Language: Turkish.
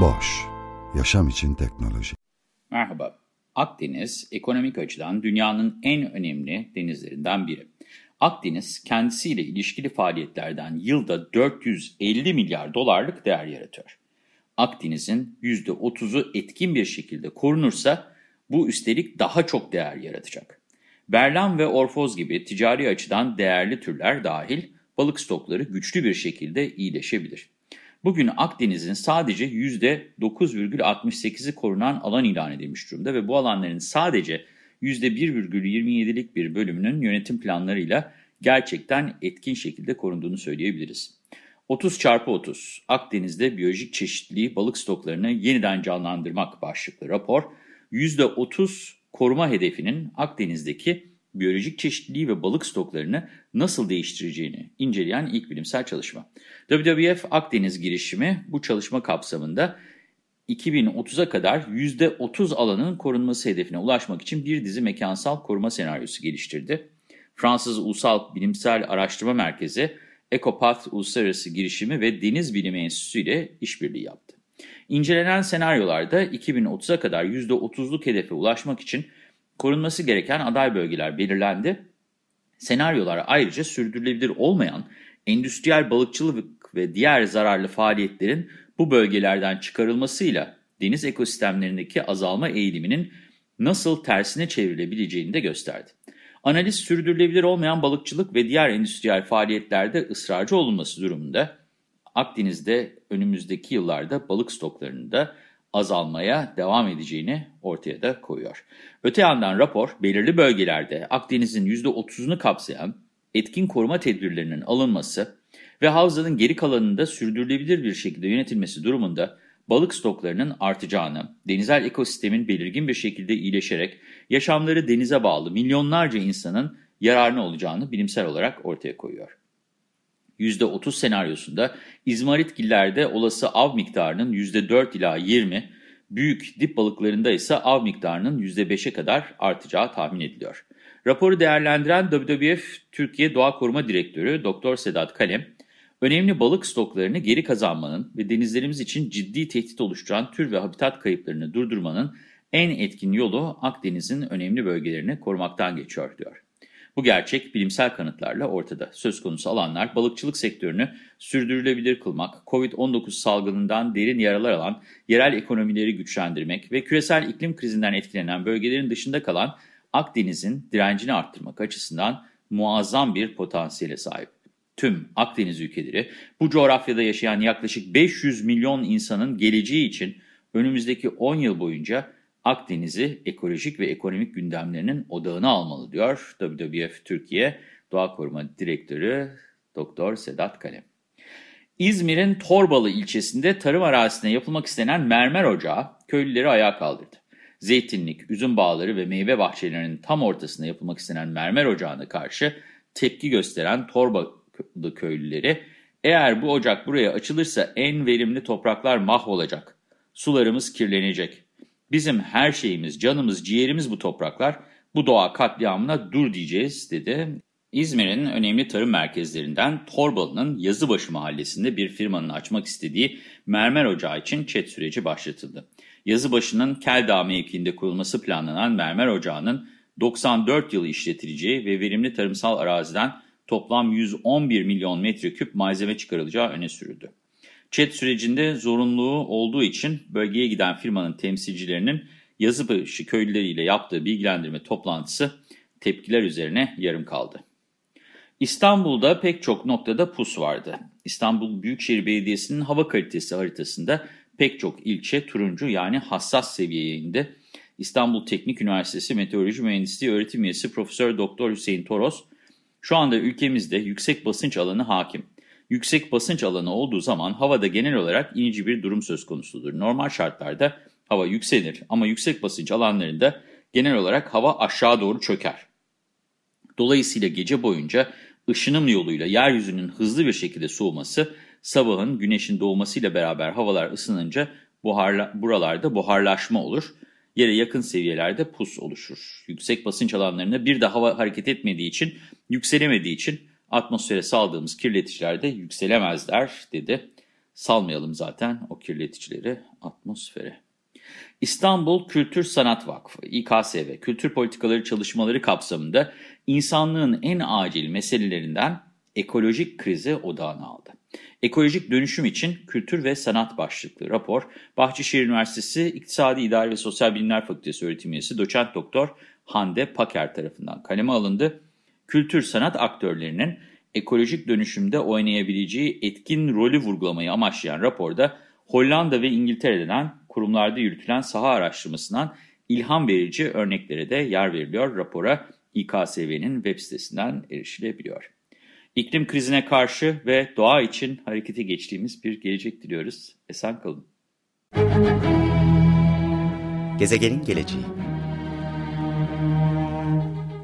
Boş, yaşam için teknoloji. Merhaba, Akdeniz ekonomik açıdan dünyanın en önemli denizlerinden biri. Akdeniz kendisiyle ilişkili faaliyetlerden yılda 450 milyar dolarlık değer yaratıyor. Akdeniz'in %30'u etkin bir şekilde korunursa bu üstelik daha çok değer yaratacak. Berlan ve orfoz gibi ticari açıdan değerli türler dahil balık stokları güçlü bir şekilde iyileşebilir. Bugün Akdeniz'in sadece %9,68'i korunan alan ilan edilmiş durumda ve bu alanların sadece %1,27'lik bir bölümünün yönetim planlarıyla gerçekten etkin şekilde korunduğunu söyleyebiliriz. 30 çarpı 30 Akdeniz'de biyolojik çeşitliliği balık stoklarını yeniden canlandırmak başlıklı rapor, %30 koruma hedefinin Akdeniz'deki biyolojik çeşitliliği ve balık stoklarını nasıl değiştireceğini inceleyen ilk bilimsel çalışma. WWF Akdeniz girişimi bu çalışma kapsamında 2030'a kadar %30 alanın korunması hedefine ulaşmak için bir dizi mekansal koruma senaryosu geliştirdi. Fransız Ulusal Bilimsel Araştırma Merkezi, Ecopath Uluslararası Girişimi ve Deniz Bilimi Enstitüsü ile işbirliği yaptı. İncelenen senaryolarda 2030'a kadar %30'luk hedefe ulaşmak için korunması gereken aday bölgeler belirlendi. Senaryolar ayrıca sürdürülebilir olmayan endüstriyel balıkçılık ve diğer zararlı faaliyetlerin bu bölgelerden çıkarılmasıyla deniz ekosistemlerindeki azalma eğiliminin nasıl tersine çevrilebileceğini de gösterdi. Analiz sürdürülebilir olmayan balıkçılık ve diğer endüstriyel faaliyetlerde ısrarcı olunması durumunda Akdeniz'de önümüzdeki yıllarda balık stoklarında azalmaya devam edeceğini ortaya da koyuyor. Öte yandan rapor belirli bölgelerde Akdeniz'in %30'unu kapsayan etkin koruma tedbirlerinin alınması ve havzanın geri kalanında sürdürülebilir bir şekilde yönetilmesi durumunda balık stoklarının artacağını, denizel ekosistemin belirgin bir şekilde iyileşerek yaşamları denize bağlı milyonlarca insanın yararına olacağını bilimsel olarak ortaya koyuyor. %30 senaryosunda İzmaritgillerde olası av miktarının %4 ila 20, büyük dip balıklarında ise av miktarının %5'e kadar artacağı tahmin ediliyor. Raporu değerlendiren WWF Türkiye Doğa Koruma Direktörü Dr. Sedat Kalem, önemli balık stoklarını geri kazanmanın ve denizlerimiz için ciddi tehdit oluşturan tür ve habitat kayıplarını durdurmanın en etkin yolu Akdeniz'in önemli bölgelerini korumaktan geçiyor diyor. Bu gerçek bilimsel kanıtlarla ortada. Söz konusu alanlar balıkçılık sektörünü sürdürülebilir kılmak, COVID-19 salgınından derin yaralar alan yerel ekonomileri güçlendirmek ve küresel iklim krizinden etkilenen bölgelerin dışında kalan Akdeniz'in direncini arttırmak açısından muazzam bir potansiyele sahip. Tüm Akdeniz ülkeleri bu coğrafyada yaşayan yaklaşık 500 milyon insanın geleceği için önümüzdeki 10 yıl boyunca Akdeniz'i ekolojik ve ekonomik gündemlerinin odağına almalı diyor WWF Türkiye Doğa Koruma Direktörü Dr. Sedat Kalem. İzmir'in Torbalı ilçesinde tarım arazisine yapılmak istenen mermer ocağı köylüleri ayağa kaldırdı. Zeytinlik, üzüm bağları ve meyve bahçelerinin tam ortasına yapılmak istenen mermer ocağına karşı tepki gösteren Torbalı köylüleri, eğer bu ocak buraya açılırsa en verimli topraklar mahvolacak, sularımız kirlenecek, Bizim her şeyimiz, canımız, ciğerimiz bu topraklar. Bu doğa katliamına dur diyeceğiz dedi. İzmir'in önemli tarım merkezlerinden Torbalı'nın Yazıbaşı mahallesinde bir firmanın açmak istediği mermer ocağı için çet süreci başlatıldı. Yazıbaşı'nın Keldağ mevkiinde kurulması planlanan mermer ocağının 94 yıl işletileceği ve verimli tarımsal araziden toplam 111 milyon metreküp malzeme çıkarılacağı öne sürüldü. Çet sürecinde zorunluluğu olduğu için bölgeye giden firmanın temsilcilerinin Yazıbaşı köylüleriyle yaptığı bilgilendirme toplantısı tepkiler üzerine yarım kaldı. İstanbul'da pek çok noktada pus vardı. İstanbul Büyükşehir Belediyesi'nin hava kalitesi haritasında pek çok ilçe turuncu yani hassas seviyeye indi. İstanbul Teknik Üniversitesi Meteoroloji Mühendisliği Öğretim Üyesi Profesör Doktor Hüseyin Toros, Şu anda ülkemizde yüksek basınç alanı hakim. Yüksek basınç alanı olduğu zaman havada genel olarak inici bir durum söz konusudur. Normal şartlarda hava yükselir ama yüksek basınç alanlarında genel olarak hava aşağı doğru çöker. Dolayısıyla gece boyunca ışınım yoluyla yeryüzünün hızlı bir şekilde soğuması, sabahın güneşin doğmasıyla beraber havalar ısınınca buharla, buralarda buharlaşma olur. Yere yakın seviyelerde pus oluşur. Yüksek basınç alanlarında bir de hava hareket etmediği için, yükselemediği için atmosfere saldığımız kirleticiler de yükselemezler dedi. Salmayalım zaten o kirleticileri atmosfere. İstanbul Kültür Sanat Vakfı İKSV kültür politikaları çalışmaları kapsamında insanlığın en acil meselelerinden ekolojik krizi odağına aldı. Ekolojik dönüşüm için kültür ve sanat başlıklı rapor, Bahçeşehir Üniversitesi İktisadi İdari ve Sosyal Bilimler Fakültesi öğretim üyesi doçent doktor Hande Paker tarafından kaleme alındı. Kültür sanat aktörlerinin ekolojik dönüşümde oynayabileceği etkin rolü vurgulamayı amaçlayan raporda Hollanda ve İngiltere'den kurumlarda yürütülen saha araştırmasından ilham verici örneklere de yer veriliyor. Rapora İKSV'nin web sitesinden erişilebiliyor. İklim krizine karşı ve doğa için harekete geçtiğimiz bir gelecek diliyoruz. Esen kalın. Gezegenin geleceği